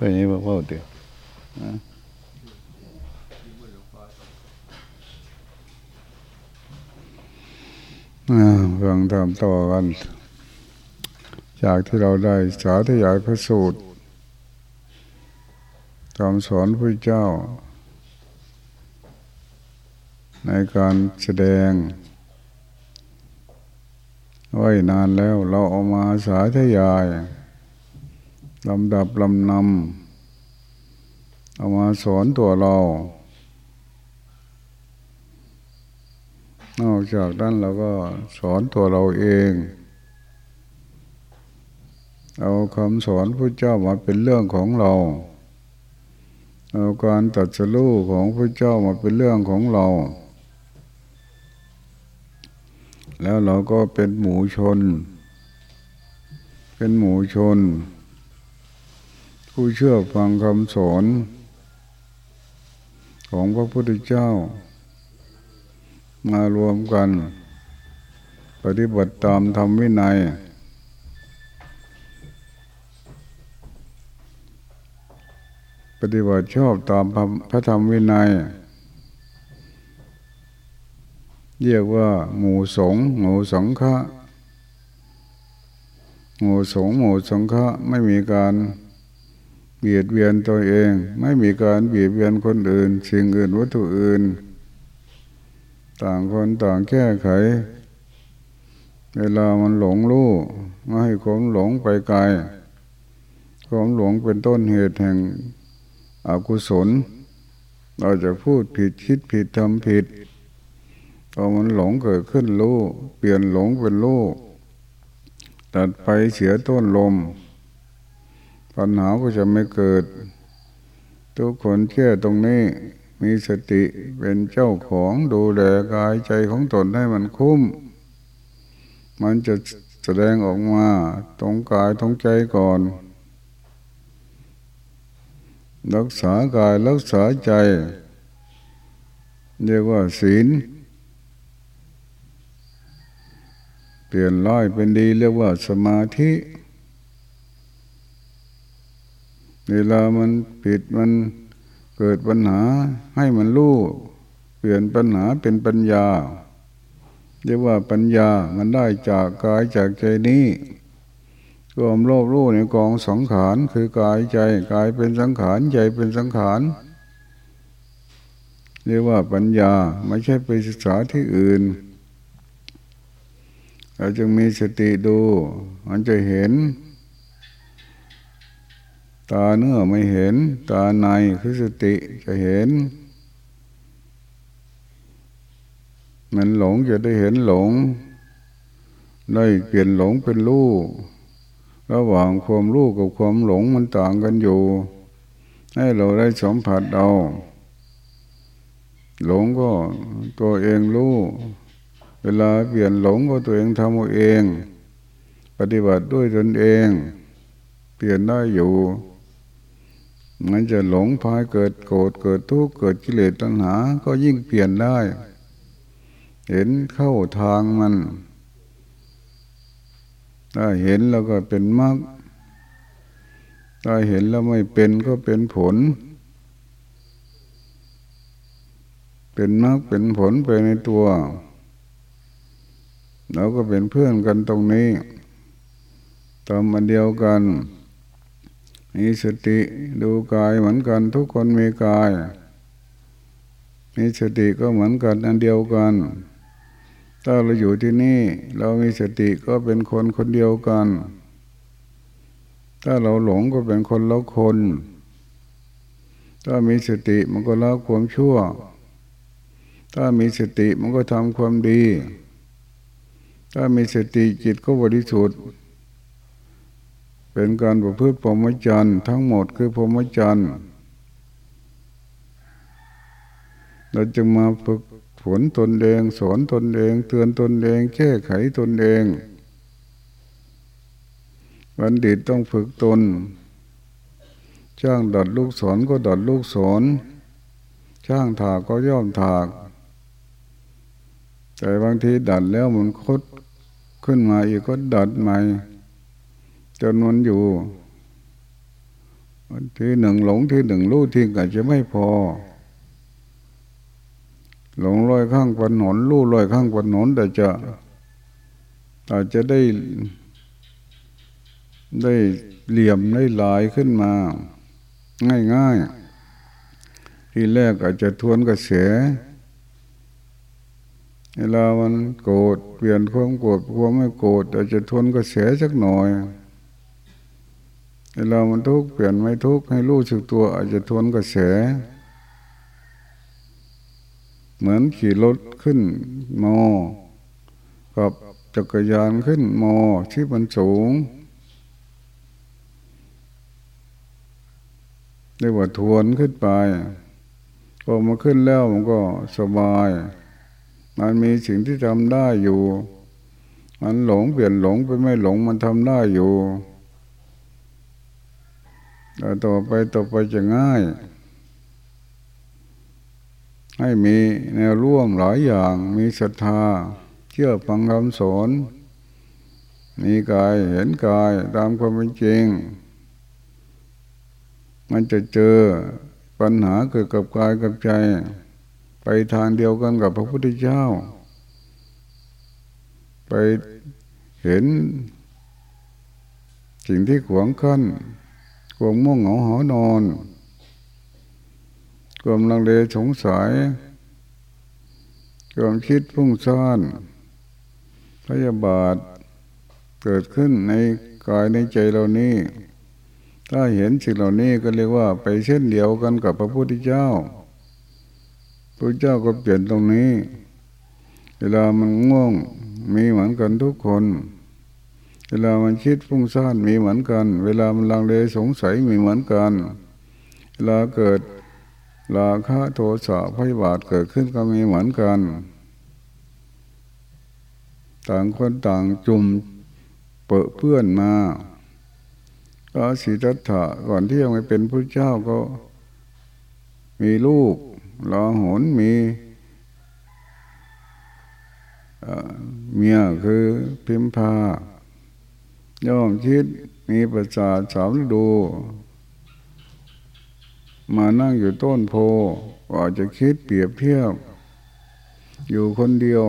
ไปนี้บอกว่าเดียวฟังตามต่อกัน จากที่เราได้สาธยายพระสูตรคำสอนพระเจ้า ในการแสดงไว้นานแล้วเราเอามาสาธยาย ลำดับลำนำเอามาสอนตัวเรา นอกจากนั้นเราก็สอนตัวเราเอง เอาคำสอนพระเจ้ามาเป็นเรื่องของเรา เอาการตัดสู้ของพระเจ้ามาเป็นเรื่องของเรา แล้วเราก็เป็นหมูชน เป็นหมูชน ผู้เชื่อฟังคำสอนของพระพุทธเจ้า มารวมกัน ปฏิบัติตามธรรมวินัย ปฏิบัติชอบตามพระธรรมวินัย เรียกว่าหมู่สงหมู่สังฆะหมู่สงหมู่สังฆะไม่มีการ เบียดเบียนตัวเอง ไม่มีการเบียดเบียนคนอื่น สิ่งอื่นวัตถุอื่น ต่างคนต่างแก้ไข เวลามันหลงรู้ไม่ให้ความหลงไปไกลความหลงเป็นต้นเหตุแห่งอกุศล เราจะพูดผิดคิดผิดทำผิดพอมันหลงเกิดขึ้นรู้เปลี่ยนหลงเป็นรู้ตัดไปเสียต้นลม ปัญหาก็จะไม่เกิด ทุกคนเชื่อตรงนี้มีสติเป็นเจ้าของดูแลกายใจของตนให้มันคุ้ม มันจะแสดงออกมาตรงกายตรงใจก่อน รักษากายรักษาใจ เรียกว่าศีล เปลี่ยนร้ายเป็นดีเรียกว่าสมาธิ เวลามันผิดมันเกิดปัญหาให้มันรู้เปลี่ยนปัญหาเป็นปัญญา เรียกว่าปัญญามันได้จากกายจากใจนี้รวมโลภรู้ในกองสังขารคือกายใจกายเป็นสังขารใจเป็นสังขารเรียกว่าปัญญาไม่ใช่ไปศึกษาที่อื่นเราจึงมีสติดูมันจะเห็น ตาเนื้อไม่เห็น ตาในคือสติจะเห็น มันหลงจะได้เห็นหลง ได้เปลี่ยนหลงเป็นรู้ระหว่างความรู้กับความหลงมันต่างกันอยู่ ให้เราได้สัมผัสเอาหลงก็ตัวเองรู้ เวลาเปลี่ยนหลงก็ตัวเองทำเอาเอง ปฏิบัติด้วยตนเอง เปลี่ยนได้อยู่ มันจะหลงพายเกิดโกรธเกิดทุกข์เกิดกิเลสตัณหา ก็ยิ่งเปลี่ยนได้ เห็นเข้าทางมัน ถ้าเห็นแล้วก็เป็นมรรคถ้าเห็นแล้วไม่เป็นก็เป็นผล เป็นมรรคเป็นผลไปในตัวเราก็เป็นเพื่อนกันตรงนี้ทำมันเดียวกัน มีสติดูกายเหมือนกันทุกคนมีกาย มีสติก็เหมือนกันอันเดียวกัน ถ้าเราอยู่ที่นี่ เรามีสติก็เป็นคนคนเดียวกัน ถ้าเราหลงก็เป็นคนละคน ถ้ามีสติมันก็ละความชั่ว ถ้ามีสติมันก็ทำความดี ถ้ามีสติจิตก็บริสุทธิ์ เป็นการประพฤติพรหมจรรย์ทั้งหมดคือพรหมจรรย์เราจะมาฝึกฝนตนเองสอนตนเอง เตือนตนเอง แก้ไขตนเองบัณฑิตต้องฝึกตนช่างดัดลูกศรก็ดัดลูกศรช่างถากก็ย่อมถาก แต่บางทีดัดแล้วมันคดขึ้นมาอีกก็ดัดใหม่ จนมันอยู่ที่หนึ่งหลงที่หนึ่งรู้ทิ้งอาจจะไม่พอ หลงลอยข้างถนหนนรู้ลอยข้างถนหนนแต่จะอาจจะได้ได้เหลี่ยมได้ลายขึ้นมา ง่ายๆ ที่แรกอาจจะทวนกระแสเวลามันโกรธเปลี่ยนความโกรธความไม่โกรธอาจจะทวนกระแสสักหน่อย เวลามันทุกข์เปลี่ยนไม่ทุกข์ให้รู้สึกตัว อาจจะทวนกระแส เหมือนขี่รถขึ้นมอกับจักรยานขึ้นมอที่มันสูงเรียกว่าทวนขึ้นไปพอมาขึ้นแล้วมันก็สบาย มันมีสิ่งที่ทำได้อยู่ มันหลงเปลี่ยนหลงไปไม่หลงมันทำได้อยู่ ต่ต่อไปต่อไปจะง่าย ให้มีแนวร่วมหลายอย่างมีศรัทธา เชื่อฟังคำสอนมีกายเห็นกายตามความเป็นจริง มันจะเจอปัญหาเกิดกับกายกับใจ ไปทางเดียวกันกับพระพุทธเจ้า ไปเห็นสิ่งที่ขวางขั้น ความม่วงเหงาหอนอนความลังเลสงสัยความคิดพุ่งซ่านพยาบาทเกิดขึ้นในกายในใจเรานี้ ถ้าเห็นสิ่งเหล่านี้ก็เรียกว่าไปเช่นเดียวกันกับพระพุทธเจ้าพระเจ้าก็เปลี่ยนตรงนี้ เวลามันง่วงมีเหมือนกันทุกคน เวลามันคิดฟุ้งซ่านมีเหมือนกัน เวลามันลังเลสงสัยมีเหมือนกัน เวลาเกิดราคะโทสะพยาบาทเกิดขึ้นก็มีเหมือนกัน ต่างคนต่างจุ่มเปะเพื่อนมาก็สีทัตถะก่อนที่ยังไม่เป็นพระเจ้าก็ มีลูกลอหนมีเมียคือพิมพา ย่อมคิดมีประสาทสามดู มานั่งอยู่ต้นโพก็จะคิดเปรียบเทียบ อยู่คนเดียว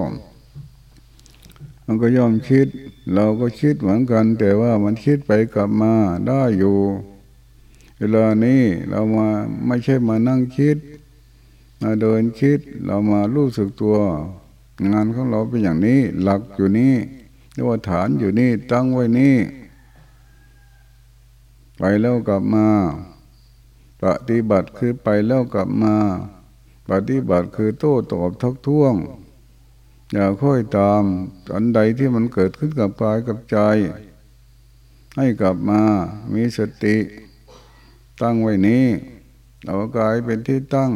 มันก็ย่อมคิด เราก็คิดเหมือนกัน แต่ว่ามันคิดไปกลับมาได้อยู่ เวลานี้เรามาไม่ใช่มานั่งคิด มาเดินคิดเรามารู้สึกตัว งานของเราเป็นอย่างนี้หลักอยู่นี่ เรียกว่าฐานอยู่นี่ตั้งไว้นี่ ไปแล้วกลับมา ปฏิบัติคือไปแล้วกลับมา ปฏิบัติคือโต้ตอบทักท้วง อย่าค่อยตามอันใดที่มันเกิดขึ้นกับกายกับใจ ให้กลับมามีสติ ตั้งไว้นี้เอากายเป็นที่ตั้ง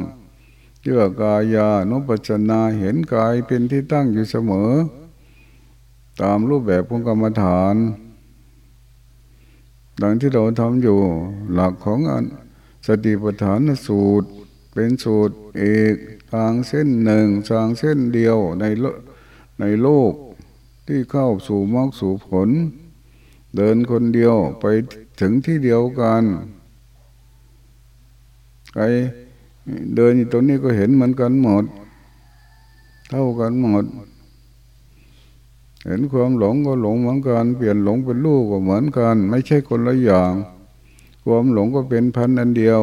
เชื่อกายานุปัจนาเห็นกายเป็นที่ตั้งอยู่เสมอ ตามรูปแบบของกรรมฐาน ดังที่เราทำอยู่ หลักของสติปัฏฐานสูตร เป็นสูตรเอกทางเส้นหนึ่งทางเส้นเดียวในโลในโลกที่เข้าสู่มรรคสู่ผล เดินคนเดียวไปถึงที่เดียวกันใครเดินอยู่ตรงนี้ก็เห็นเหมือนกันหมด เท่ากันหมด เห็นความหลงก็หลงเหมือนกัน เปลี่ยนหลงเป็นลูกก็เหมือนกัน ไม่ใช่คนละอย่าง ความหลงก็เป็นพันอันเดียว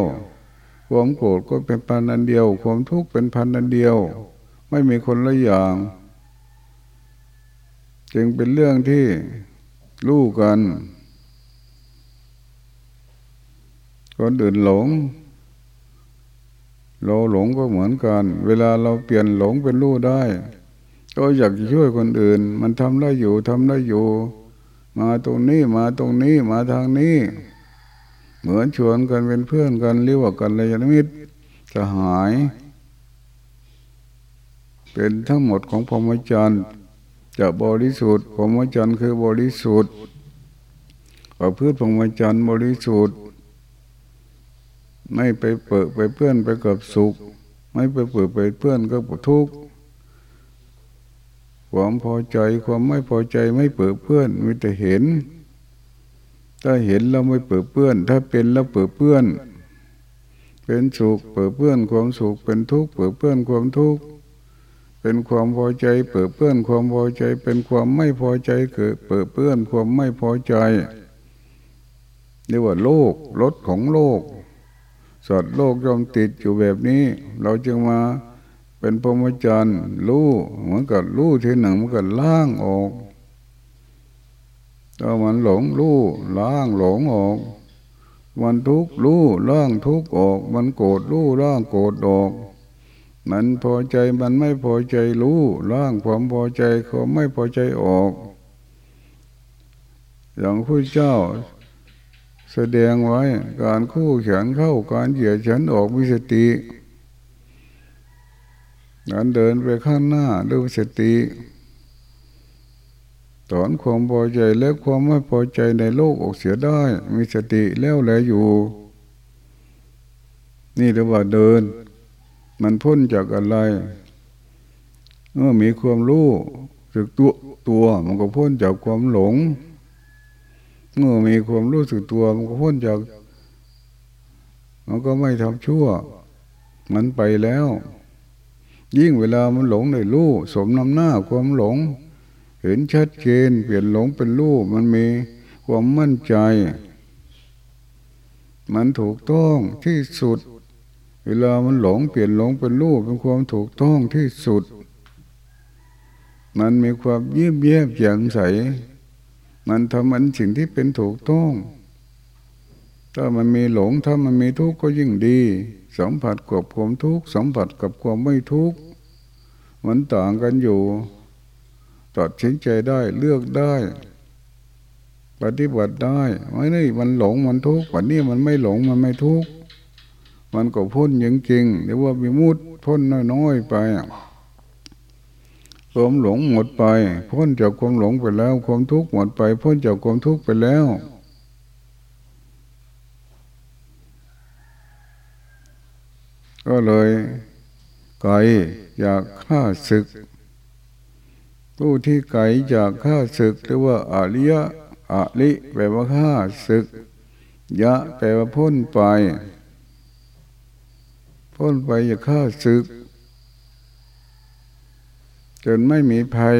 ความโกรธก็เป็นพันอันเดียว ความทุกข์เป็นพันอันเดียว ไม่มีคนละอย่าง จึงเป็นเรื่องที่รู้กัน คนอื่นหลง เราหลงก็เหมือนกัน เวลาเราเปลี่ยนหลงเป็นรู้ได้ ก็อยากช่วยคนอื่น มันทำได้อยู่ทำได้อยู่ มาตรงนี้มาตรงนี้มาทางนี้ เหมือนชวนกันเป็นเพื่อนกันเรียกว่ากันเลยนมิตรจะหาย เป็นทั้งหมดของพรหมจรรย์จะบริสุทธิ์พรหมจรรย์คือบริสุทธิ์ประพฤติพรหมจรรย์บริสุทธิ์ ไม่ไปเปิดไปเพื่อนไปกับสุข ไม่ไปเปิดไปเพื่อนก็ทุกข์ ความพอใจความไม่พอใจไม่เปิดเพื่อนมีแต่เห็น ถ้าเห็นแล้วไม่เปื้อเปื้อน ถ้าเป็นแล้วเปื้อเปื้อน เป็นสุขเปื้อเปื้อนความสุขเป็นทุกข์เปื้อเปื้อนความทุกข์เป็นความพอใจ เปื้อเปื้อนความพอใจ เป็นความไม่พอใจเกิด เปื้อเปื้อนความไม่พอใจเรียกว่าโลกรถของโลกสัตว์โลกยอมติดอยู่แบบนี้ เราจึงมา เป็นพรหมจรรย์รู้เหมือนกับรู้ที่หนึ่งเหมือนกับล่างออกถ้ามันหลงรู้ล่างหลงออก มันทุกข์รู้ล่างทุกข์ออก มันโกรธรู้ล่างโกรธออก มันพอใจมันไม่พอใจรู้ล่างความพอใจความไม่พอใจออก อย่างพระเจ้าแสดงไว้การคู่แขนเข้าการเหยียดฉันออกมีสติ การเดินไปข้างหน้าด้วยสติถอนความพอใจและความไม่พอใจในโลกออกเสียได้ มีสติแล้วแลอยู่ นี่เรียกว่าเดิน มันพ้นจากอะไรเมื่อมีความรู้สึกตัวตัว มันก็พ้นจากความหลง เมื่อมีความรู้สึกตัว มันก็พ้นจาก มันก็ไม่ทำชั่ว มันไปแล้ว ยิ่งเวลามันหลงในรู้สมน้ำหน้าความหลง เห็นชัดเจนเปลี่ยนหลงเป็นรู้มันมีความมั่นใจ มันถูกต้องที่สุด เวลามันหลงเปลี่ยนหลงเป็นรู้เป็นความถูกต้องที่สุด มันมีความเยี่ยมเยี่ยมแจ่มใส มันทำมันสิ่งที่เป็นถูกต้อง ถ้ามันมีหลงถ้ามันมีทุกข์ก็ยิ่งดี สัมผัสกับความทุกข์สัมผัสกับความไม่ทุกข์มันต่างกันอยู่ตัดสินใจได้เลือกได้ ปฏิบัติได้ไม่ได้มันหลงมันทุกข์วันนี้มันไม่หลงมันไม่ทุกข์มันก็พ้นอยังจริงหรือว่ามีมุดพ้นน้อยๆไปความหลงหมดไป พ้นจากความหลงไปแล้ว ความทุกข์หมดไป พ้นจากความทุกข์ไปแล้ว ก็เลยไก่อยากฆ่าศึกผู้ที่ไก่อยากฆ่าศึกเรียกว่าอาลิยะอาลิแปลว่าฆ่าศึก ยะแปลว่าพ้นไป พ้นไปอยากฆ่าศึก จนไม่มีภัย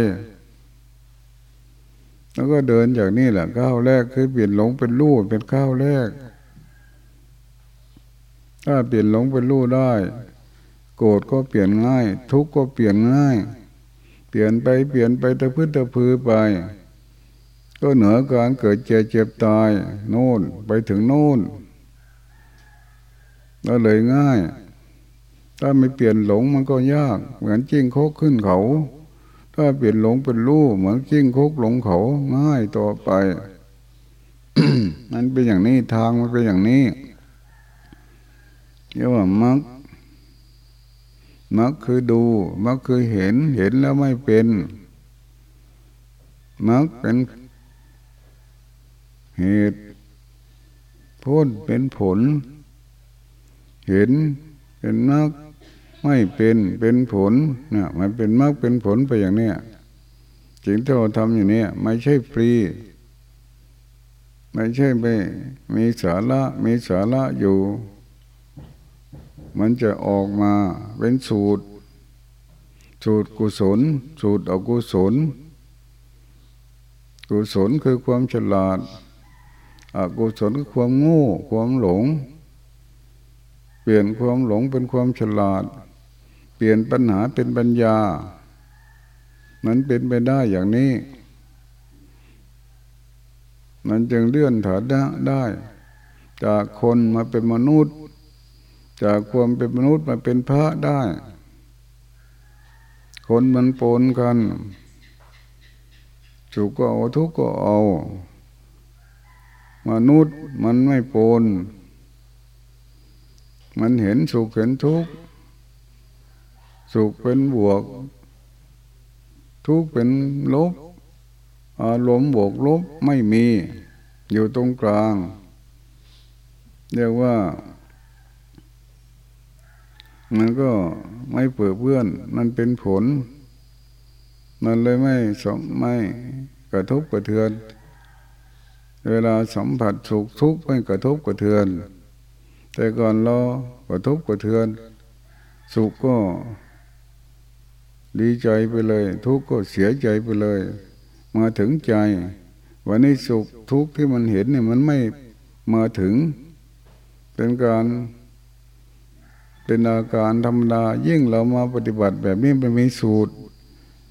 แล้วก็เดินจากนี่แหละก้าวแรกคือเปลี่ยนหลงเป็นรู้เป็นก้าวแรก ถ้าเปลี่ยนหลงเป็นรู้ได้ โกรธก็เปลี่ยนง่าย ทุกข์ก็เปลี่ยนง่าย เปลี่ยนไปเปลี่ยนไปตะพื้นตะพือไป ก็เหนือการเกิดเจ็บเจ็บตาย โน่นไปถึงโน่นก็เลยง่าย ถ้าไม่เปลี่ยนหลงมันก็ยาก เหมือนจิ้งโคกขึ้นเขา ถ้าเปลี่ยนหลงเป็นรู้เหมือนจิ้งโคกหลงเขาง่ายต่อไปมันเป็นอย่างนี้ทางมันเป็นอย่างนี้ เรียกว่ามักมักคือดูมักคือเห็นเห็นแล้วไม่เป็นมักเป็นเหตุพ้นเป็นผล เห็นเป็นมักไม่เป็นเป็นผลนะมันเป็นมรรคเป็นผลไปอย่างเนี้ยสิ่งที่เราทำอย่างนี้ไม่ใช่ฟรี ไม่ใช่ไปมีสาระมีสาระอยู่ มันจะออกมาเป็นสูตร สูตรกุศล สูตรอกุศล กุศลคือความฉลาด อกุศลคือความโง่ความหลง เปลี่ยนความหลงเป็นความฉลาด เปลี่ยนปัญหาเป็นปัญญา มันเป็นไปได้อย่างนี้ มันจึงเลื่อนถานะได้ จากคนมาเป็นมนุษย์ จากความเป็นมนุษย์มาเป็นพระได้ คนมันปนกันสุขก็เอาทุกข์ก็เอา มนุษย์มันไม่ปน มันเห็นสุขเห็นทุกข์สุขเป็นบวก ทุกเป็นลบอารมณ์บวกลบไม่มี อยู่ตรงกลาง เรียกว่า มันก็ไม่เปื้อเพื่อน มันเป็นผล มันเลยไม่สมไม่กระทบกระเทือน เวลาสัมผัสสุขทุกข์ไม่กระทบกระเทือน แต่ก่อนเรากระทบกระเทือน สุขก็ดีใจไปเลย ทุกข์ก็เสียใจไปเลย มาถึงใจ วันนี้สุขทุกข์ที่มันเห็นเนี่ยมันไม่มาถึง เป็นการ เป็นอาการธรรมดายิ่งเรามาปฏิบัติแบบนี้เป็นมีสูตร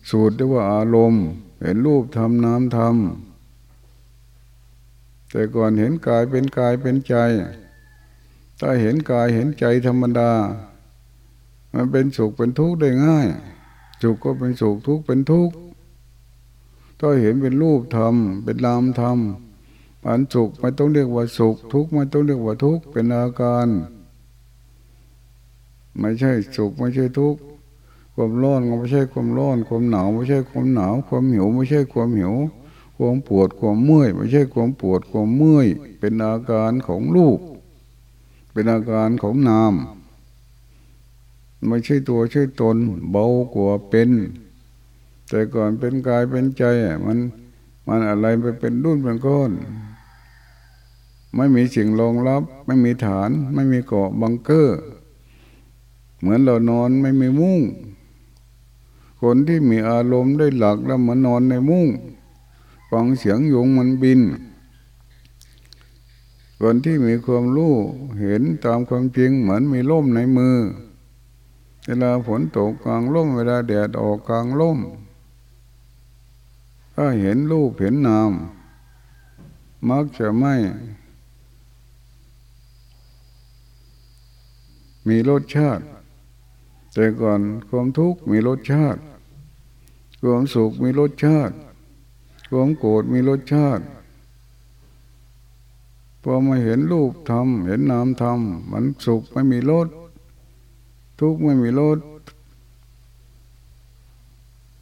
สูตรเรียกว่าอารมณ์ เห็นรูปทำน้ำทำแต่ก่อนเห็นกายเป็นกายเป็นใจ ถ้าเห็นกายเห็นใจธรรมดา มันเป็นสุขเป็นทุกข์ได้ง่ายสุขก็เป็นสุขทุกข์เป็นทุกข์ถ้าเห็นเป็นรูปธรรมเป็นรามธรรมอันสุขไม่ต้องเรียกว่าสุขทุกข์ไม่ต้องเรียกว่าทุกข์เป็นอาการ ไม่ใช่สุขไม่ใช่ทุกข์ความร้อนก็ไม่ใช่ความร้อน ความหนาวไม่ใช่ความหนาว ความหิวไม่ใช่ความหิว ความปวดความเมื่อยไม่ใช่ความปวดความเมื่อย เป็นอาการของลูกเป็นอาการของนาม ไม่ใช่ตัวใช่ตน เบากว่าเป็น แต่ก่อนเป็นกายเป็นใจมันมันอะไรไปเป็นรุ่นเป็นก้อนไม่มีสิ่งรองรับ ไม่มีฐาน ไม่มีเกาะบังเกอร์ เหมือนเรานอนไม่มีมุ้ง คนที่มีอารมณ์ได้หลักแล้วมานอนในมุ้งฟังเสียงยุงมันบิน คนที่มีความรู้เห็นตามความจริงเหมือนมีล่มในมือ เวลาฝนตกกลางล่มเวลาแดดออกกลางล่มถ้าเห็นรูปเห็นนาม มักจะไม่ มีรสชาติ แต่ก่อนความทุกข์มีรสชาติ ความสุขมีรสชาติ ความโกรธมีรสชาติ พอมาเห็นรูปธรรม เห็นนามธรรม มันสุขไม่มีรส ทุกข์ไม่มีรส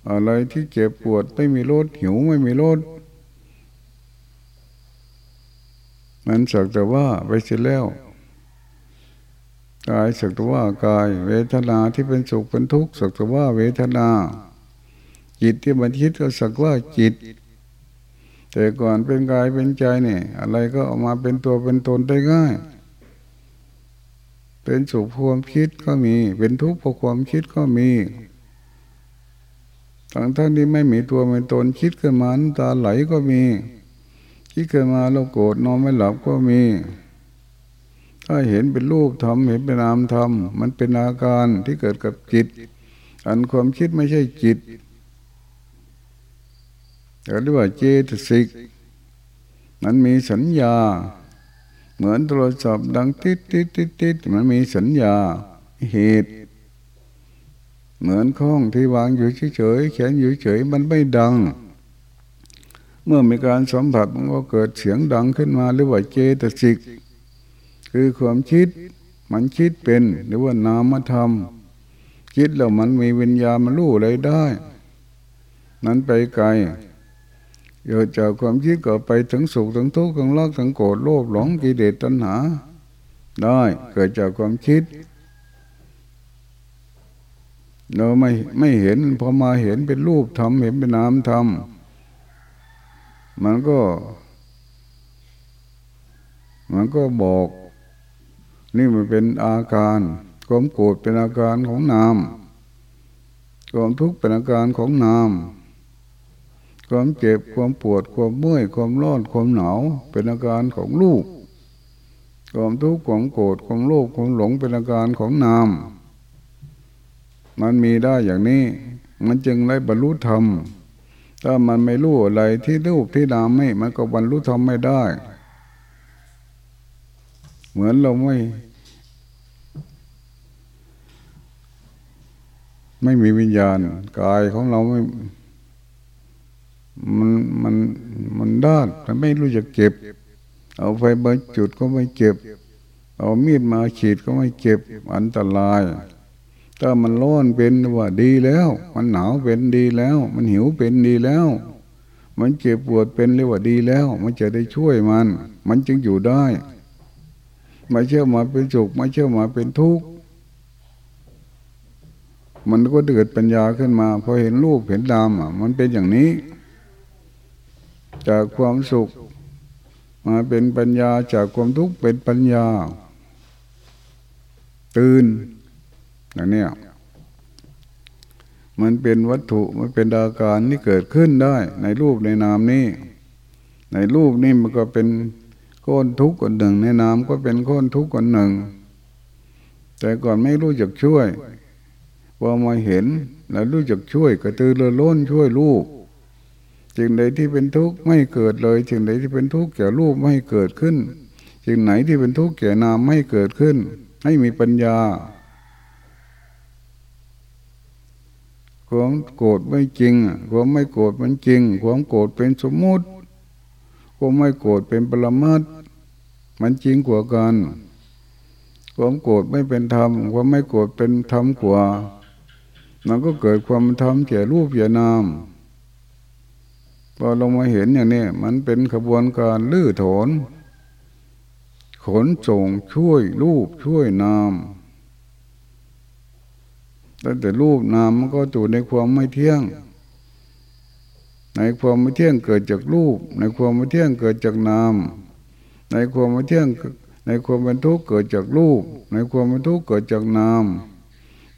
อะไรที่เจ็บปวดไม่มีรส หิวไม่มีรส มันสักแต่ว่าไปเสียแล้ว กายสักแต่ว่ากาย เวทนาที่เป็นสุขเป็นทุกข์สักแต่ว่าเวทนา จิตที่มันคิดก็สักว่าจิต แต่ก่อนเป็นกายเป็นใจเนี่ย อะไรก็ออกมาเป็นตัวเป็นตนได้ง่าย เป็นสุขความคิดก็มี เป็นทุกข์เพราะความคิดก็มีทั้งท่านที่ไม่มีตัวเป็นตนคิดขึ้นมาตาไหลก็มี คิดขึ้นมาเราโกรธนอนไม่หลับก็มี ถ้าเห็นเป็นรูปธรรมเห็นเป็นนามธรรมมันเป็นอาการที่เกิดกับจิต อันความคิดไม่ใช่จิตเรียกว่าเจตสิกมันมีสัญญา เหมือนโทรศัพท์ดังติดติดติดติดมันมีสัญญาเหตุเหมือนข้องที่วางอยู่เฉยๆเขียนอยู่เฉยมันไม่ดัง เมื่อมีการสัมผัสมันก็เกิดเสียงดังขึ้นมาเรียกว่าเจตสิก คือความคิด มันคิดเป็นหรือว่านามธรรม คิดแล้วมันมีวิญญาณมันรู้อะไรได้ นั้นไปไกลเกิดจากความคิดก็ไปถึงสุขถึงทุกข์ถึงรักถึงโกรธโลภหลงกิเลสตัณหา ได้เกิดจากความคิด เราไม่ไม่เห็นพอมาเห็นเป็นรูปธรรมเห็นเป็นนามธรรมมันก็ มันก็บอก นี่มันเป็นอาการความโกรธเป็นอาการของนามความทุกข์เป็นอาการของนามความเจ็บความปวดความเมื่อยความร้อนความหนาวเป็นอาการของลูกความทุกข์ความโกรธความโลภความหลงเป็นอาการของนาม มันมีได้อย่างนี้ มันจึงได้บรรลุธรรม ถ้ามันไม่รู้อะไรที่รูปที่นามไม่มันก็บรรลุธรรมไม่ได้ เหมือนเราไม่ ไม่มีวิญญาณกายของเราไม่ มันมันมันด้านมันไม่รู้จะเก็บ เอาไฟมาจุดก็ไม่เก็บ เอามีดมาขีดก็ไม่เก็บ อันตรายถ้ามันร้อนเป็นว่าดีแล้ว มันหนาวเป็นดีแล้ว มันหิวเป็นดีแล้ว มันเจ็บปวดเป็นเรียกว่าดีแล้ว มันจะได้ช่วยมัน มันจึงอยู่ได้ ไม่เชื่อมาเป็นสุขไม่เชื่อมาเป็นทุกข์มันก็เกิดปัญญาขึ้นมาพอเห็นรูปเห็นดามอะ มันเป็นอย่างนี้ จากความสุข มาเป็นปัญญาจากความทุกข์เป็นปัญญา ตื่นอย่างนี้มันเป็นวัตถุมันเป็นอาการที่เกิดขึ้นได้ ในรูปในนามนี้ ในรูปนี่มันก็เป็น ก้นทุกข์คนหนึ่ง ในนามก็เป็นก้นทุกข์คนหนึ่ง แต่ก่อนไม่รู้จักช่วยพอมาเห็นแล้วรู้จักช่วยกระตือรือร้นช่วยลูกจึงใดที่เป็นทุกข์ไม่เกิดเลยจึงใดที่เป็นทุกข์แก่รูปไม่เกิดขึ้นจึงไหนที่เป็นทุกข์แก่นามไม่เกิดขึ้น ให้มีปัญญาความโกรธไม่จริงความไม่โกรธมันจริง ความโกรธเป็นสมมุติ ความไม่โกรธเป็นปรมัตมันจริงกว่ากัน ความโกรธไม่เป็นธรรมความไม่โกรธเป็นธรรมกว่ามันก็เกิดความธรรมแก่รูปแก่นามพอลงมาเห็นอย่างนี้มันเป็นขบวนการลื้อถอนขนส่งช่วยรูปช่วยนามตั้งแต่รูปนามมันก็อยู่ในความไม่เที่ยง ในความไม่เที่ยงเกิดจากรูป ในความไม่เที่ยงเกิดจากนาม ในความไม่เที่ยงในความเป็นทุกข์เกิดจากรูป ในความเป็นทุกข์เกิดจากนาม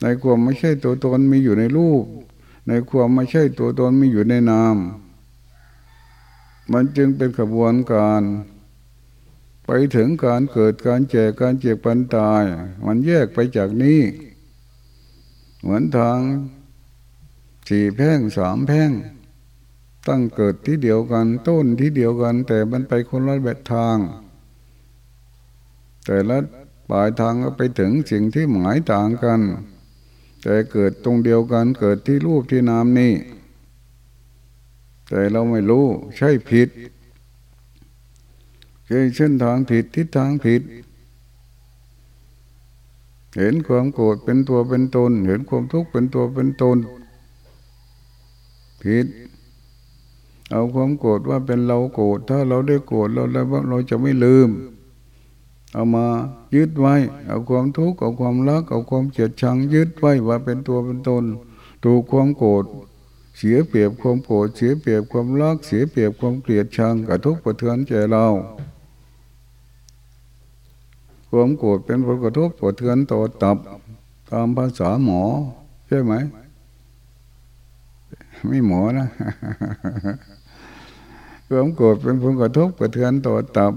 ในความไม่ใช่ตัวตนมีอยู่ในรูป ในความไม่ใช่ตัวตนมีอยู่ในนาม มันจึงเป็นขบวนการ ไปถึงการเกิดการแก่การเจ็บปันตาย มันแยกไปจากนี้ เหมือนทางสี่แพ่งสามแพ่ง ตั้งเกิดที่เดียวกัน ต้นที่เดียวกัน แต่มันไปคนละแบบทาง แต่ละปลายทางก็ไปถึงสิ่งที่หมายต่างกัน แต่เกิดตรงเดียวกัน เกิดที่รูปที่นามนี่ แต่เราไม่รู้ใช่ผิดใช่เส้นทางผิดทิศทางผิด เห็นความโกรธเป็นตัวเป็นตน เห็นความทุกข์เป็นตัวเป็นตนผิด เอาความโกรธว่าเป็นเราโกรธถ้าเราได้โกรธเราแล้วเราจะไม่ลืม เอามายึดไว้ เอาความทุกข์เอาความรักเอาความเกลียดชังยึดไว้ว่าเป็นตัวเป็นตนถูกความโกรธเสียเปรียบความโกรธเสียเปรียบความรักเสียเปรียบความเกลียดชังกระทุกกระเทือนใจเราความโกรธเป็นผลกระทบปวดเทือนต่อตับ ตามภาษาหมอ ใช่ไหม ไม่หมอนะ ความโกรธเป็นผลกระทบกระเทือนต่อตับ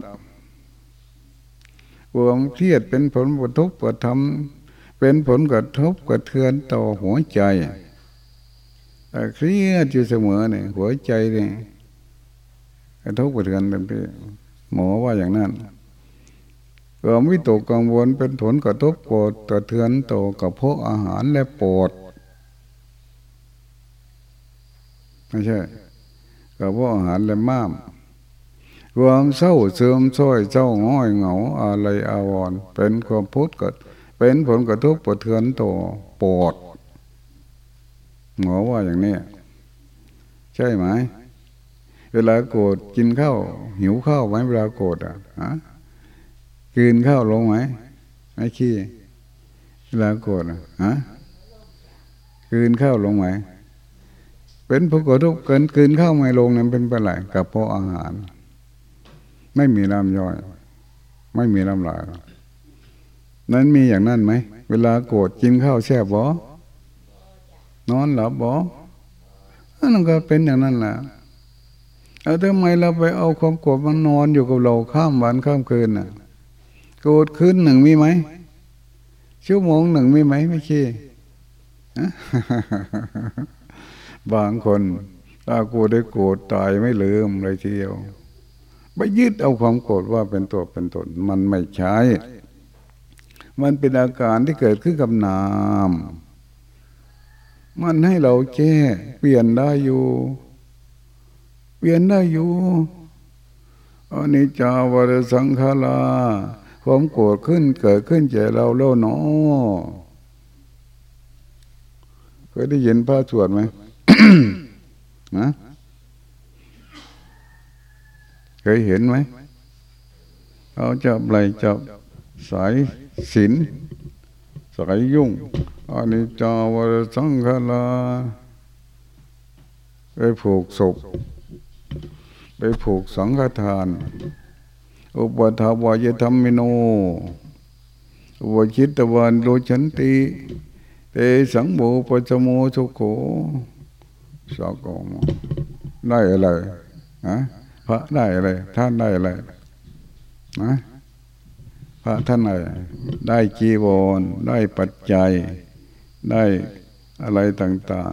ความเครียดเป็นผลกระทบกระทำเป็นผลกระทบกระเทือนต่อหัวใจเครียดอยู่เสมอเนี่ยหัวใจเนี่ยกระทบกระเทือนเป็นหมอว่าอย่างนั้นความวิตกกังวลเป็นผลกระทบปวดกระเทือนต่อกับพวกอาหารและปวดไม่ใช่ กับพวกอาหารและม้ามความเศร้าเสื่อมซ้อยเศร้าง้อยเหงาอะไรอาวรเป็นความพุทธกิด เป็นผลกระทบปวดเทือนต่อปวดหมอว่าอย่างนี้ใช่ไหม เวลาโกรธกินข้าวหิวข้าวไหมเวลาโกรธอะฮะกินข้าวลงไหมไม่ขี้เวลาโกรธอะฮะกินข้าวลงไหม เป็นผู้กรทุกเกินกินข้าวไม่ลงนั้นเป็นไปไหนกับเพราะอาหาร ไม่มีน้ำย่อย ไม่มีน้ำลายนั้นมีอย่างนั้นไหมเวลาโกรธกินข้าวแช่บอนอนหลับบอนั่นก็เป็นอย่างนั้นแหละแล้วทำไมเราไปเอาความโกรธมันนอนอยู่กับเราข้ามวันข้ามคืนน่ะ โกรธคืนหนึ่งมีไหมชั่วโมงหนึ่งมีไหมไม่ใช่ บางคนถ้าโกรธได้โกรธตายไม่ลืมเลยทีเดียวไปยึดเอาความโกรธว่าเป็นตัวเป็นตนมันไม่ใช่ มันเป็นอาการที่เกิดขึ้นกับนาม มันให้เราแก้เปลี่ยนได้อยู่ เปลี่ยนได้อยู่อันนี้จาวรสังขาราความโกรธขึ้นเกิดขึ้นแก่เราแล้วเนาะเคยได้ยินพระสวดไหม นะเคยเห็นไหมเขาจับไหลจับสายศิลสายยุ่งอันนี้จาวรสังฆลาไปผูกศพ ไปผูกสังฆทาน อุปถาวายธรรมิโนอุปชิตวันโลชันติเตสังโมปัจโมสุโข สากมได้อะไรฮะพระได้อะไร ท่านได้อะไรนะพระท่านอะไรได้จีวรได้ปัจจัย ได้อะไรต่าง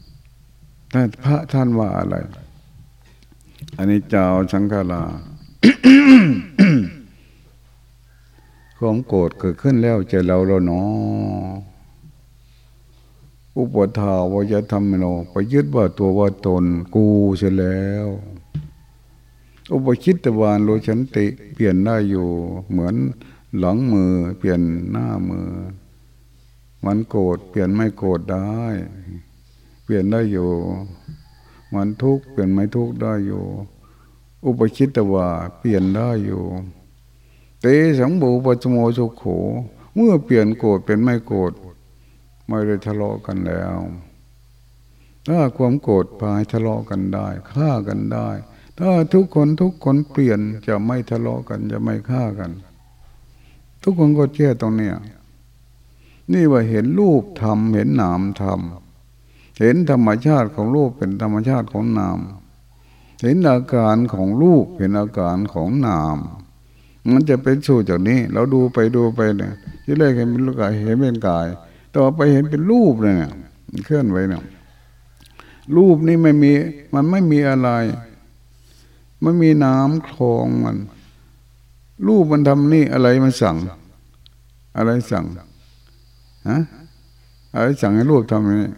ๆท่านพระท่านว่าอะไร อันนี้เจ้าสังฆราความโกรธเกิดขึ้นแล้วใจเราเราเนาะ อุปถาวจะทำเราไปยึดว่าตัวว่าตนกูเสียแล้ว อุปชิตวานโลชันติเปลี่ยนได้อยู่เหมือนหลังมือเปลี่ยนหน้ามือ มันโกรธเปลี่ยนไม่โกรธได้ เปลี่ยนได้อยู่ มันทุกข์เปลี่ยนไม่ทุกข์ได้อยู่ อุปชิตวาเปลี่ยนได้อยู่ เตสังบูปจโมสุขโข เมื่อเปลี่ยนโกรธเป็นไม่โกรธ ไม่ได้ทะเลาะกันแล้ว ถ้าความโกรธพายทะเลาะกันได้ฆ่ากันได้ ถ้าทุกคนทุกคนเปลี่ยนจะไม่ทะเลาะกันจะไม่ฆ่ากัน ทุกคนก็เชื่อตรงเนี้ยนี่ว่าเห็นรูปธรรมเห็นนามธรรมเห็นธรรมชาติของรูปเป็นธรรมชาติของนาม เห็นอาการของรูปเป็นอาการของนาม มันจะเป็นสู่จากนี้ เราดูไปดูไปเนี่ยที่แรกเห็นเป็นกายเห็นเป็นกาย ต่อไปเห็นเป็นรูปเลยเนี่ยเคลื่อนไหวเนี่ยรูปนี่ไม่มี มันไม่มีอะไร ไมันมีน้ำคลองมัน รูปมันทำนี่อะไรมันสั่ง อะไรสั่งฮะอะไรสั่งให้รูปทำนี่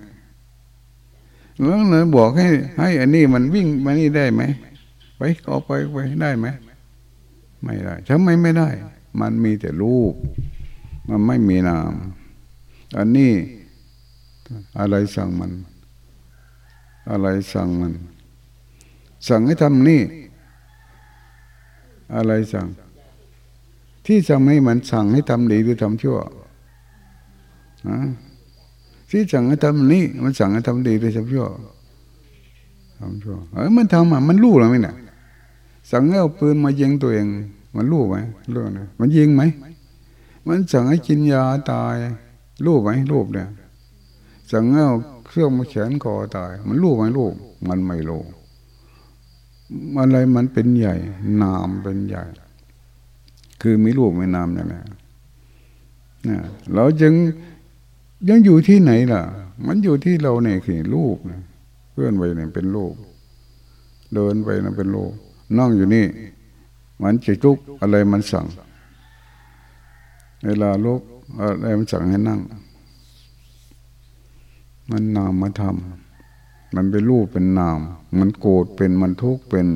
แล้วเนยบอกให้ ให้อันนี้มันวิ่งมานี่ได้ไหมไปก็ไปไปได้ไหมไม่ได้ทำไมไม่ได้ มันมีแต่รูป มันไม่มีนาม อันนี้อะไรสั่งมัน อะไรสั่งมัน สั่งให้ทำนี่ อะไรสั่ง ที่สั่งให้มันสั่งให้ทำดีหรือทำชั่วที่สั่งให้ทำนี่ มันสั่งให้ทำดีหรือทำชั่วทำชั่วเออมันทำอะมันรู้หรือไม่เนี่ยสั่งให้เอาปืนมายิงตัวเอง มันรู้ไหมรู้นะมันยิงไหม มันสั่งให้กินยาตาย รูปไหมรูปเนี่ยสั่งเงาเครื่องมาแขนคอตาย มันรูปไหมรูปมันไม่รู้อะไรมันเป็นใหญ่ นามเป็นใหญ่ คือมีรูปไม่นามอย่างนี้นะเราจึงยังอยู่ที่ไหนล่ะ มันอยู่ที่เราเนี่ยคือรูปนะเพื่อนไปเนี่ยเป็นรูปเดินไปนะเป็นรูปนั่งอยู่นี่ มันจะทุกอะไรมันสั่ง เวลาลุก อะไรมันสั่งให้นั่ง มันนามมาทำมันเป็นรูปเป็นนาม มันโกรธเป็นมันทุกข์เป็น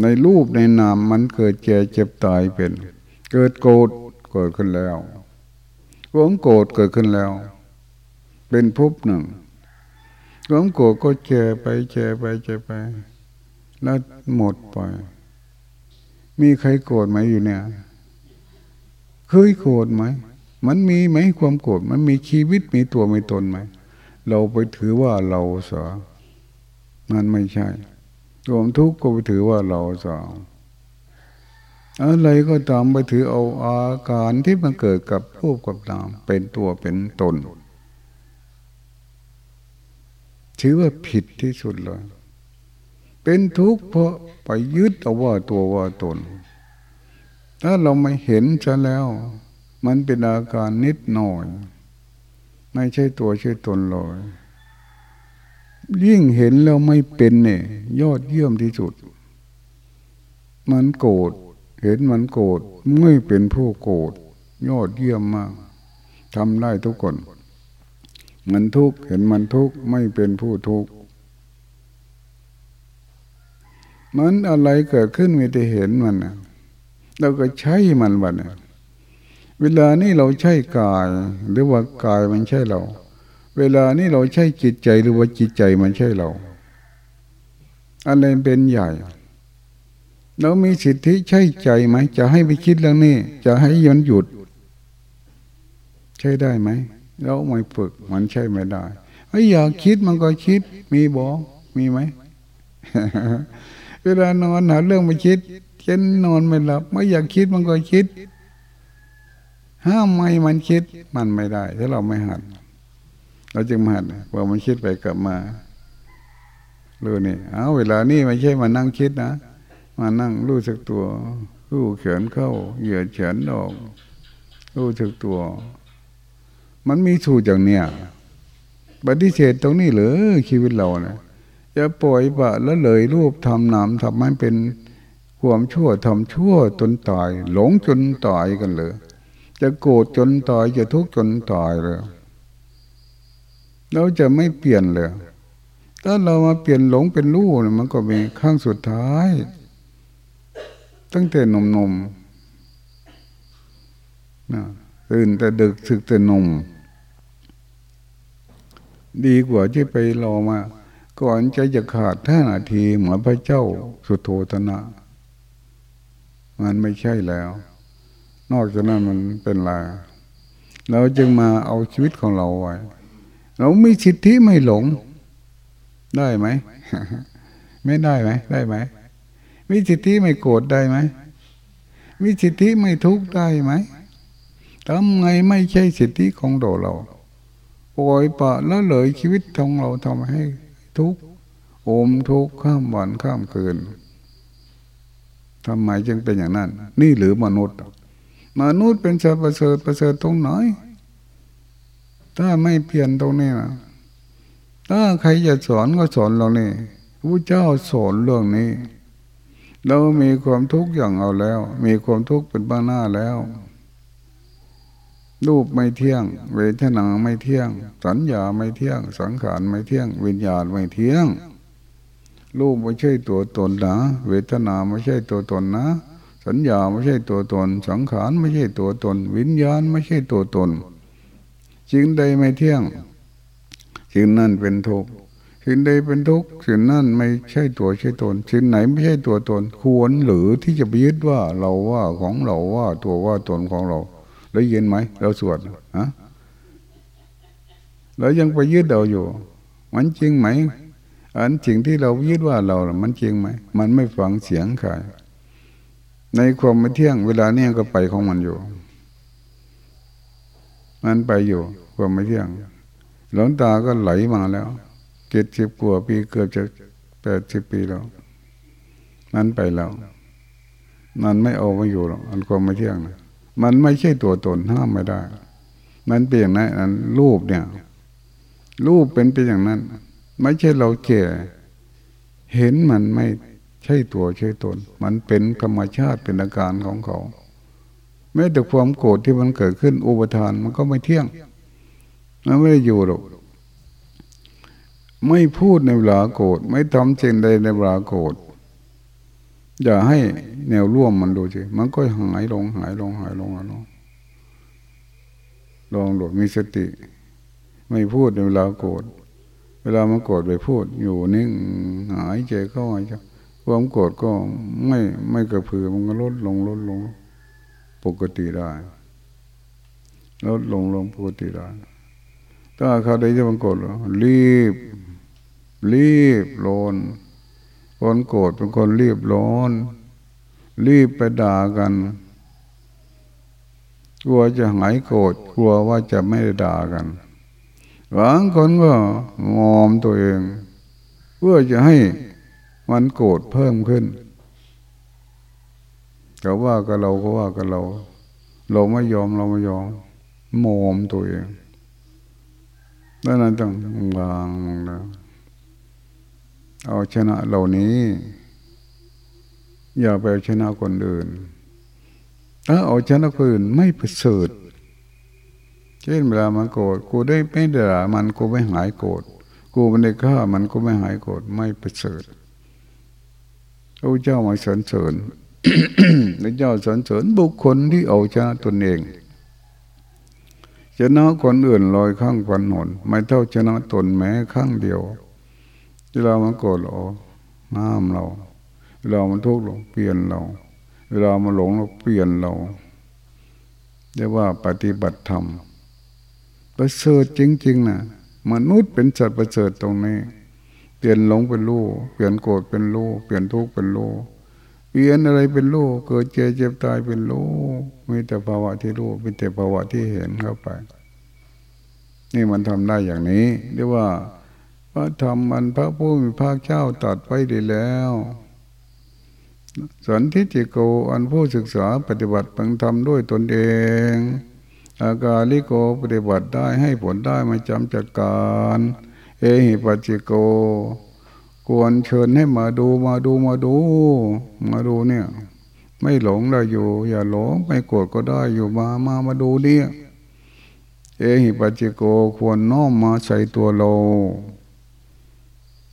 ในรูปในนามมันเกิดแก่เจ็บตายเป็น เกิดโกรธเกิดขึ้นแล้วหวงโกรธเกิดขึ้นแล้ว เป็นภพหนึ่งหวงโกรธก็แก่ไปแก่ไปแก่ไป แล้วหมดไป มีใครโกรธไหมอยู่เนี่ย เคยโกรธไหม มันมีไหมความโกรธมันมีชีวิตมีตัวมีตนไหมเราไปถือว่าเราสามันไม่ใช่ความทุกข์ก็ไปถือว่าเราสาอะไรก็ตามไปถือเอาอาการที่มันเกิดกับรูปกับนามเป็นตัวเป็นตน ถือว่าผิดที่สุดเลย เป็นทุกข์เพราะไปยึดเอาว่าตัวว่าตน ถ้าเราไม่เห็นจะแล้ว มันเป็นอาการนิดหน่อย ไม่ใช่ตัวใช่ตนเลยยิ่งเห็นแล้วไม่เป็นเนี่ย ยอดเยี่ยมที่สุด มันโกรธเห็นมันโกรธไม่เป็นผู้โกรธยอดเยี่ยมมากทำได้ทุกคน มันทุกข์เห็นมันทุกข์ไม่เป็นผู้ทุกข์มันอะไรเกิดขึ้นมีแต่เห็นมันนะเราก็ใช้มันวันนี้ เวลานี้เราใช่กาย หรือว่ากายมันใช่เรา เวลานี้เราใช่จิตใจหรือว่าจิตใจมันใช่เราอะไรเป็นใหญ่เรามีสิทธิใช่ใจไหม จะให้ไปคิดเรื่องนี้ จะให้ยันหยุด ใช่ได้ไหมเราไม่ฝึกมันใช่ไม่ได้ไอ้อยากคิดมันก็คิด มีบอกมีไหมเวลานอนหาเรื่องไปคิดเช่นนอนไม่หลับ ไม่อยากคิดมันก็คิด ห้ามไม่มันคิดมันไม่ได้ ถ้าเราไม่หัด เราจึงมาหัดพอมันคิดไปกลับมารู้นี่เอาเวลานี่ไม่ใช่มานั่งคิดนะมานั่งรู้สึกตัวรู้เขียนเข้า เหยียดเขียนออก รู้สึกตัว มันมีสูตรอย่างเนี้ยปฏิเสธตรงนี้หรือชีวิตเราเนะจะปล่อยปะแล้วเลยรูปทำนามทำให้เป็นความชั่วทำชั่วจนตาย หลงจนตายกันเลย จะโกรธจนตายจะทุกข์จนตายเลยเราจะไม่เปลี่ยนเลยถ้าเรามาเปลี่ยนหลงเป็นรู้มันก็มีข้างสุดท้าย ตั้งแต่หนมนมนะตื่นแต่ดึกสึกแต่หนุ่ม ดีกว่าที่ไปรอมาก่อนจะจะขาดท่านาทีเหมือนพระเจ้าสุโธธนะ มันไม่ใช่แล้ว นอกจากนั้นมันเป็นลาเราจึงมาเอาชีวิตของเราไว้ เรามีสิทธิไม่หลง ได้ไหม ไม่ได้ไหม ได้ไหม มีสิทธิไม่โกรธได้ไหม มีสิทธิไม่ทุกข์ได้ไหมทำไงไม่ใช่สิทธิของเราเราปล่อยปะแล้วเลยชีวิตของเราทำให้ทุกข์โอมทุกข์ข้ามวันข้ามคืนทำไมจึงเป็นอย่างนั้น นี่หรือมนุษย์ มนุษย์เป็นสัตว์ประเสริฐประเสริฐตรงไหนถ้าไม่เปลี่ยนตรงนี้นะถ้าใครจะสอนก็สอนเรานี่พระเจ้าสอนเรื่องนี้ เรามีความทุกข์อย่างเอาแล้ว มีความทุกข์เป็นบ้าหน้าแล้ว รูปไม่เที่ยง เวทนาไม่เที่ยง สัญญาไม่เที่ยง สังขารไม่เที่ยง วิญญาณไม่เที่ยงรูปไม่ใช่ตัวตนนะ เวทนาไม่ใช่ตัวตนนะ สัญญาไม่ใช่ตัวตน สังขารไม่ใช่ตัวตน วิญญาณไม่ใช่ตัวตนจึงใดไม่เที่ยงสิ่งนั้นเป็นทุกข์สิ่งใดเป็นทุกข์สิ่งนั้นไม่ใช่ตัวใช่ตนสิ่งไหนไม่ใช่ตัวตน ควรหรือที่จะไปยึดว่าเราว่าของเราว่าตัวว่าตนของเราได้วยินไหมเราสวดฮะเรายังไปยึดเราอยู่ มันจริงไหมอันสิ่งที่เรายึดว่าเรา มันจริงไหม มันไม่ฟังเสียงใคร ในความไม่เที่ยงเวลาเนี้ยก็ไปของมันอยู่ มันไปอยู่ ความไม่เที่ยง หลวงตาก็ไหลมาแล้วเจ็ดสิบกว่าปีเกือบจะแปดสิบปีแล้วนั้นไปแล้ว มันไม่เอามาอยู่หรอกอันความไม่เที่ยงนะมันไม่ใช่ตัวตนห้ามไม่ได้ มันเป็นอย่างนั้นรูปเนี่ย รูปเป็นเป็นอย่างนั้น ไม่ใช่เราแก่เห็นมันไม่ ใช่ตัวใช่ตน มันเป็นธรรมชาติเป็นอาการของเขาแม้แต่ความโกรธที่มันเกิดขึ้นอุปทานมันก็ไม่เที่ยงมันไม่ได้อยู่หรอกไม่พูดในเวลาโกรธไม่ทำเช่นใดในเวลาโกรธอย่าให้แนวร่วมมันดูสิมันก็หายลงหายลงหายลงหายลงลองดูมีสติ ไม่พูดในเวลาโกรธเวลามันโกรธไปพูด อยู่นิ่งหายใจเข้าหายใจ ความโกรธก็ไม่ไม่กระพือมันก็ลดลงลดลง ปกติได้ลดลงลงปกติได้ถ้าเขาได้จะมันโกรธรีบ รีบร้อนคนโกรธเป็นคนรีบร้อน รีบไปด่ากัน กลัวจะหายโกรธกลัวว่าจะไม่ได้ด่ากันบางคนก็งอมตัวเอง เพื่อจะให้ มันโกรธเพิ่มขึ้นเขาว่ากับเราก็ว่ากับเรา เราไม่ยอมเราไม่ยอมโมมตัวเองดังนั้นต้องวางนะเอาชนะเหล่านี้ อย่าไปชนะคนอื่นถ้าเอาชนะคนอื่นไม่ประเสริฐเช่นเวลามันโกรธกูได้ไม่ด่ามันกูไม่หายโกรธกูไม่ได้ฆ่ามันกูไม่หายโกรธไม่ประเสริฐ พระเจ้ามาสรรเสริญพระเจ้าสรรเสริญบุคคลที่เอาชนะตนเองชนะคนอื่นลอยข้างฟันหนไม่เท่าชนะตนแม้ข้างเดียวเวลามันโกรธเราห้ามเราเวลามันทุกข์เราเปลี่ยนเรา เวลามันหลงเราเปลี่ยนเราเรียกว่าปฏิบัติธรรมประเสริฐจริง ๆนะมนุษย์เป็นสัตว์ประเสริฐตรงนี้ เปลี่ยนหลงเป็นรู้เปลี่ยนโกรธเป็นรู้เปลี่ยนทุกข์เป็นรู้เวียนอะไรเป็นโลกเกิดเจ็บเจ็บตายเป็นโลกมีแต่ภาวะที่รู้มีแต่ภาวะที่เห็นเข้าไป นี่มันทำได้อย่างนี้เรียกว่าพระธรรมมันพระผู้มีพระเจ้าตัดไปดีแล้วสันทิจิโกอันผู้ศึกษาปฏิบัติบังทำด้วยตนเอง อากาลิโกปฏิบัติได้ให้ผลได้ไม่จำจัดการ เอหิปัจจิโกควรเชิญให้มาดูมาดูมาดู มาดูเนี่ย ไม่หลงเราอยู่ อย่าหลงไม่โกรธก็ได้อยู่มามามาดูเนี่ยเอหิปัจจิโกควรน้อมมาใส่ตัวเรา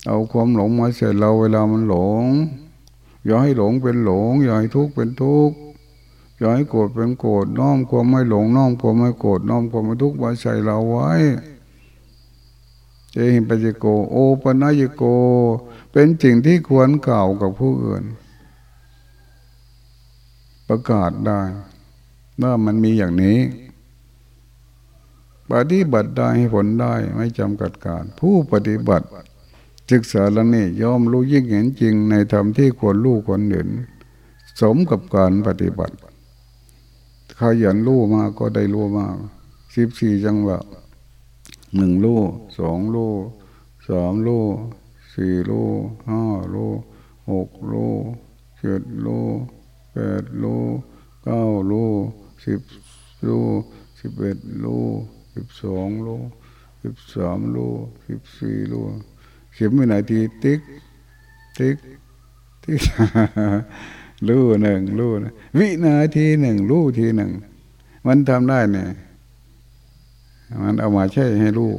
เอาความหลงมาใส่เราเวลามันหลง อย่าให้หลงเป็นหลง อย่าให้ทุกข์เป็นทุกข์อย่าให้โกรธเป็นโกรธน้อมความไม่หลงน้อมความไม่โกรธน้อมความไม่ทุกข์มาใส่เราไว้ เจหิปัจโก โอปนัยโก เป็นสิ่งที่ควรกล่าวกับผู้อื่น ประกาศได้ว่ามันมีอย่างนี้ปฏิบัติได้ให้ผลได้ไม่จำกัดการ ผู้ปฏิบัติ ศึกษาแล้วนี่ยอมรู้ยิ่งเห็นจริงในธรรมที่ควรรู้ควรเห็น สมกับการปฏิบัติขยันรู้มากก็ได้รู้มากสิบสี่จังหวะ หนึ่งรู้สองรู้สามรู้สี่รู้ห้ารู้หกรู้เจ็ดรู้แปดรู้เก้ารู้สิบรู้สิบเอ็ดรู้สิบสองรู้สิบสามรู้สิบสี่รู้เข็มวินทีติ๊กติ๊กติ๊กรู้หนึ่งรู้นะวินาทีหนึ่งรู้ทีหนึ่ง มันทำได้เนี่ย มันเอามาใช้ให้รู้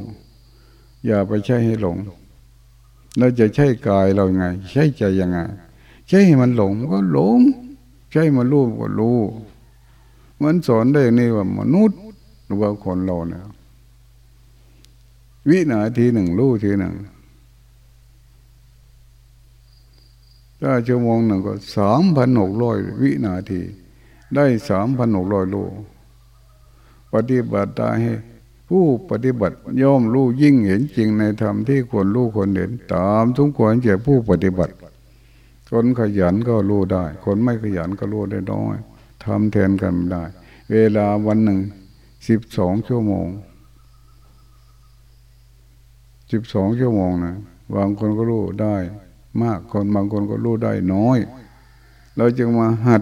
อย่าไปใช้ให้หลง เราจะใช้กายเราไง ใช้ใจยังไง ใช้ให้มันหลงก็หลง ใช้มันรู้ก็รู้มันสอนได้อย่างนี่ว่ามนุษย์หรือว่าคนเราเนี่ยวินาทีหนึ่งรู้ทีหนึ่งถ้าชั่วโมงหนึ่งก็สามพันหกร้อยวินาที ได้สามพันหกร้อยโลปฏิบัติได้ให้ ผู้ปฏิบัติย่อมรู้ยิ่งเห็นจริงในธรรมที่ควรรู้ควรเห็นตามทุกควรเจ้ผู้ปฏิบัติ คนขยันก็รู้ได้ คนไม่ขยันก็รู้ได้น้อยทำแทนกันไม่ได้ เวลาวันหนึ่งสิบสองชั่วโมงสิบสองชั่วโมงนะบางคนก็รู้ได้ มากคนบางคนก็รู้ได้น้อย เราจึงมาหัด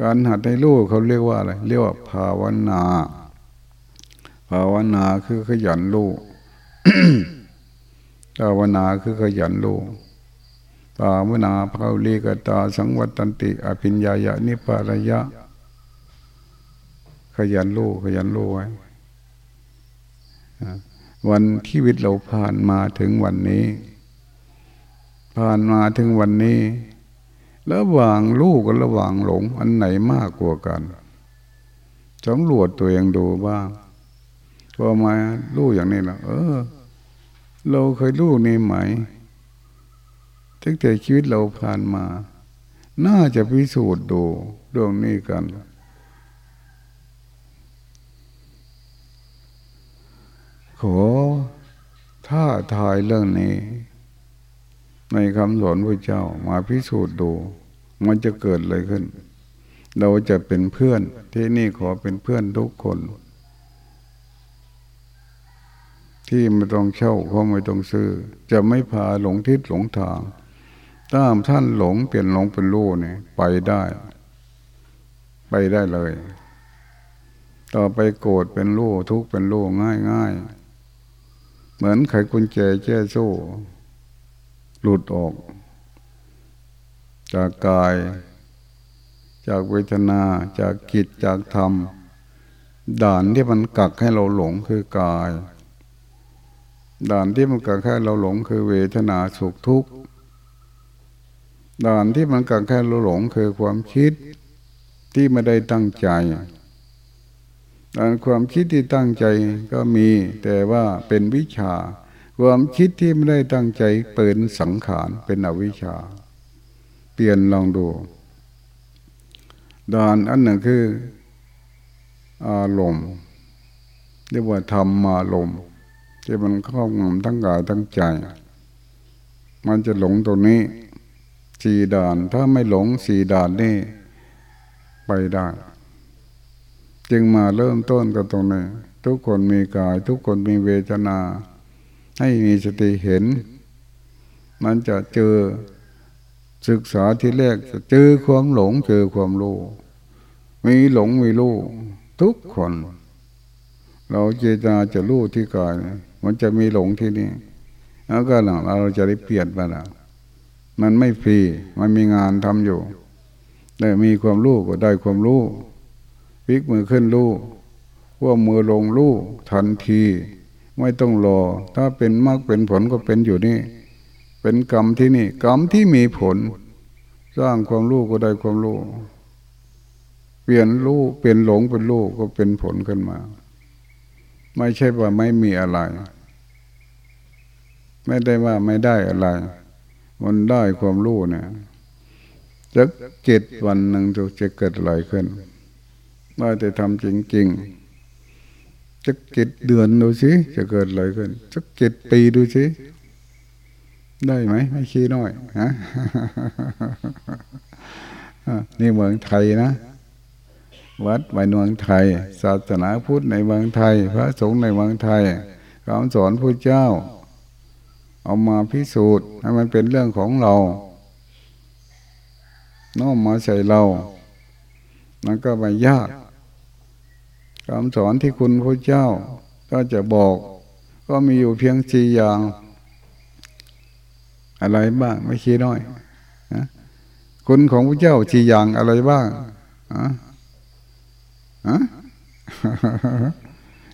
การหัดให้รู้เขาเรียกว่าอะไรเรียกว่าภาวนา ภาวนาคือขยันรู้ภาวนาคือขยันรู้ภาวนาภาวลีกตา สังวัตันติ อภิญญายะนิพพารยะ ขยันรู้ขยันรู้ไว้วันที่วิตเราผ่านมาถึงวันนี้ ผ่านมาถึงวันนี้ระหว่างลูกกับระหว่างหลง อันไหนมากกว่ากันสำรวจตัวเองดูบ้าง พอมาลูกอย่างนี้และเออ เราเคยลูกนี่ไหมตั้งแต่ชีวิตเราผ่านมา น่าจะพิสูจน์ดูเรื่องนี้กัน ขอถ้าทายเรื่องนี้ ในคำสอนพระเจ้ามาพิสูจน์ดู มันจะเกิดอะไรขึ้น เราจะเป็นเพื่อนที่นี่ขอเป็นเพื่อนทุกคน ที่ไม่ต้องเช่าเขาไม่ต้องซื้อ จะไม่พาหลงทิศหลงทางถ้าท่านหลงเปลี่ยนหลงเป็นรู้เนี่ยไปได้ ไปได้เลย ต่อไปโกรธเป็นรู้ทุกเป็นรู้ง่ายง่ายเหมือนไขกุญแจแจ้โซ่หลุดออก จากกาย จากเวทนา จากกิจจากธรรม ด่านที่มันกักให้เราหลงคือกาย ด่านที่มันกักให้เราหลงคือเวทนาสุขทุกข์ด่านที่มันกักให้เราหลงคือความคิดที่ไม่ได้ตั้งใจด่านความคิดที่ตั้งใจก็มี แต่ว่าเป็นวิชา ความคิดที่ไม่ได้ตั้งใจเป็นสังขารเป็นอวิชชา เปลี่ยนลองดูด่านอันหนึ่งคืออารมณ์เรียกว่าธรรมมาลมณ์ ที่มันครอบงำทั้งกายทั้งใจ มันจะหลงตรงนี้สี่ด่าน ถ้าไม่หลงสี่ด่านนี่ไปได้ จึงมาเริ่มต้นกันตรงนี้ ทุกคนมีกาย ทุกคนมีเวทนา ให้มีสติเห็น มันจะเจอศึกษาที่แรกจะเจอความหลงเจอความรู้มีหลงมีรู้ทุกคน เราเจตนาจะรู้ที่กาย มันจะมีหลงที่นี่แล้วก็หลังเราจะได้เปลี่ยนไปแล้วมันไม่ฟรีมันมีงานทำอยู่แต่มีความรู้ก็ได้ความรู้พลิกมือขึ้นรู้ว่ามือลงรู้ทันที ไม่ต้องรอ ถ้าเป็นมากเป็นผลก็เป็นอยู่นี่ เป็นกรรมที่นี่ กรรมที่มีผล สร้างความรู้ก็ได้ความรู้เปลี่ยนรู้เปลี่ยนหลงเป็นรู้ก็เป็นผลขึ้นมา ไม่ใช่ว่าไม่มีอะไร ไม่ได้ว่าไม่ได้อะไร มันได้ความรู้เนี่ยสักเจ็ดวันหนึ่งจะเกิดอะไรขึ้นว่าจะทำจริงๆสักเจ็ดเดือนดูสิจะเกิดอะไรขึ้นสักเจ็ดปีดูสิได้ไหมไม่ขี้น้อยฮะนี่เมืองไทยนะ วัดในเมืองไทย ศาสนาพุทธในเมืองไทย พระสงฆ์ในเมืองไทยคำสอนพระเจ้า เอามาพิสูจน์ให้มันเป็นเรื่องของเราน้อมมาใส่เรา มันก็ไม่ยากคำสอนที่คุณพระเจ้า ก็จะบอก ก็มีอยู่เพียงสี่อย่าง อะไรบ้างไม่คิดน้อยนะคุณของพระเจ้าสี่อย่างอะไรบ้างอะอะ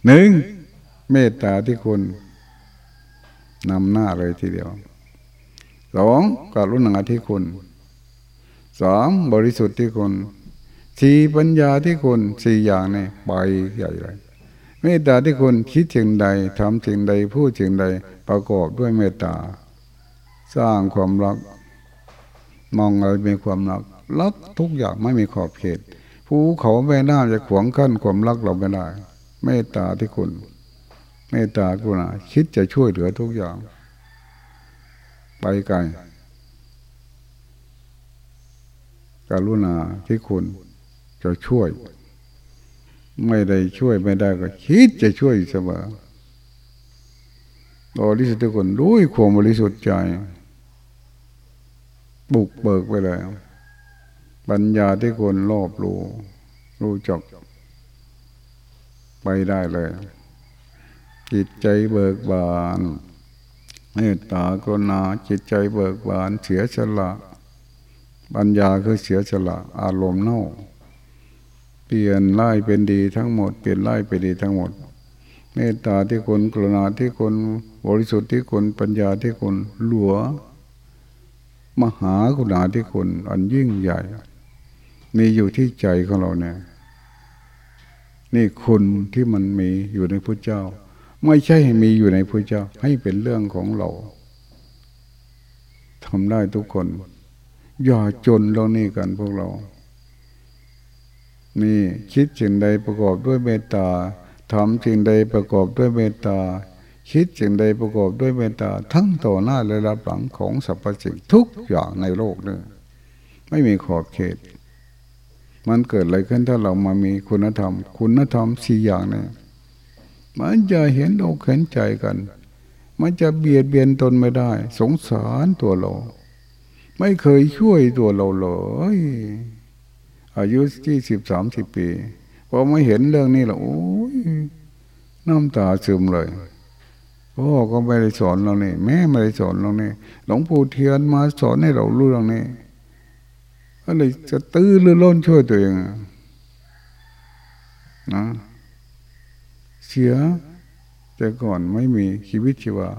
หนึ่งเมตตาที่คุณนำหน้าเลยทีเดียวสองกรุณาที่คุณสามบริสุทธิ์ที่คนสี่ปัญญาที่คนสี่อย่างนี่ไปใหญ่เลยเมตตาที่คนคิดถึงใดทำถึงใดพูดถึงใด ประกอบด้วยเมตตา สร้างความรัก มองอะไรมีความรักรักทุกอย่างไม่มีขอบเขต ภูเขาไม่น่าจะขวางกั้นความรักเราไม่ได้เมตตาที่คุณเมตตากรุณาคิดจะช่วยเหลือทุกอย่าง ไปไกลการุณาที่คุณจะช่วย ไม่ได้ช่วยไม่ได้ก็ คิดจะช่วยเสมอบริสุทธิ์ทุกคนด้วยความบริสุทธิ์ใจ บุกเบิกไปเลย ปัญญาที่คนรอบรู้รู้จัก ไปได้เลย จิตใจเบิกบานเมตตากรุณาจิตใจเบิกบานเสียสละปัญญาคือเสียสละอารมณ์เน่า เปลี่ยนไล่เป็นดีทั้งหมด เปลี่ยนไล่เป็นดีทั้งหมด เมตตาที่คนกรุณาที่คนบริสุทธิ์ที่คนปัญญาที่คนหลัว มหากรุณาที่คนอันยิ่งใหญ่ มีอยู่ที่ใจของเราเนี่ยนี่คุณที่มันมีอยู่ในพระเจ้า ไม่ใช่มีอยู่ในพระเจ้า ให้เป็นเรื่องของเราทำได้ทุกคน อย่าจนเรานี่กันพวกเรา นี่คิดสิ่งใดประกอบด้วยเมตตาทำสิ่งใดประกอบด้วยเมตตา คิดสิ่งใดประกอบด้วยเมตตา ทั้งต่อหน้าและรับหลังของสรรพสิ่งทุกอย่างในโลกนี่ไม่มีขอบเขต มันเกิดอะไรขึ้นถ้าเรามามีคุณธรรม คุณธรรมสี่อย่างนี่มันจะเห็นอกเห็นใจกัน มันจะเบียดเบียนตนไม่ได้ สงสารตัวเรา ไม่เคยช่วยตัวเราเลยอายุที่สิบสามสิบปีพอไม่เห็นเรื่องนี้แล้วโอ้ยน้ำตาซึมเลยพ่อก็ไม่ได้สอนเราเนี่ยแม่ไม่ได้สอนเราเนี่ยหลวงปู่เทียนมาสอนให้เรารู้เรื่องนี้ ก็เลยจะตื้อหรือล้นช่วยตัวเองนะเสียแต่ก่อนไม่มีชีวิตชีวา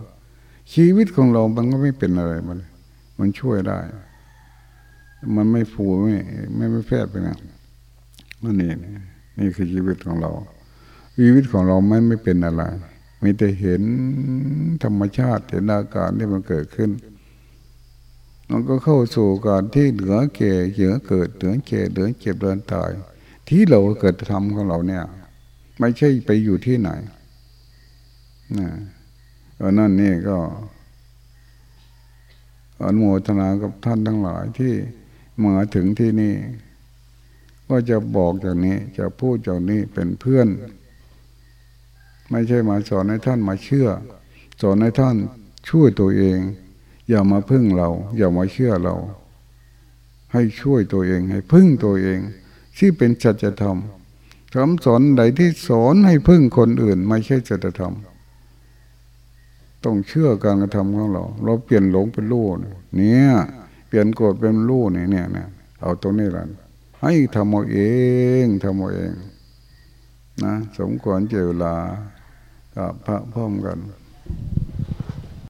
ชีวิตของเรามันก็ไม่เป็นอะไรมาเลยมันช่วยได้ มันไม่ฟูไม่ไม่ไม่แพทย์ไปนะนั่นนี่นี่คือชีวิตของเรา ชีวิตของเราไม่ไม่เป็นอะไรมีแต่เห็นธรรมชาติเห็นอาการที่มันเกิดขึ้น มันก็เข้าสู่การที่เหลือเก่เหลือเกิดเหลือเก่เหลือเจ็บเดินตาย ที่เราเกิดทำของเราเนี่ย ไม่ใช่ไปอยู่ที่ไหนนะนั่นนี่ก็อนุโมทนากับท่านทั้งหลายที่มาถึงที่นี่ ก็จะบอกอย่างนี้จะพูดอย่างนี้เป็นเพื่อน ไม่ใช่มาสอนให้ท่านมาเชื่อ สอนให้ท่านช่วยตัวเอง อย่ามาพึ่งเรา อย่ามาเชื่อเรา ให้ช่วยตัวเอง ให้พึ่งตัวเอง ที่เป็นจัจธรรมคำสอนใดที่สอนให้พึ่งคนอื่น ไม่ใช่จัจธรรม ต้องเชื่อการกระทำของเรา เราเปลี่ยนหลงเป็นรู้เนี่ย เปลี่ยนโกรธเป็นรู้เนี่ยเนี่ยเนี่ยเอาตรงนี้ละให้ทำเอาเองทำเอาเอง นะ สมควรเจเวลากับพระพร้อมกัน